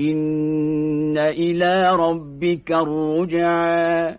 إن إلى ربك الرجعى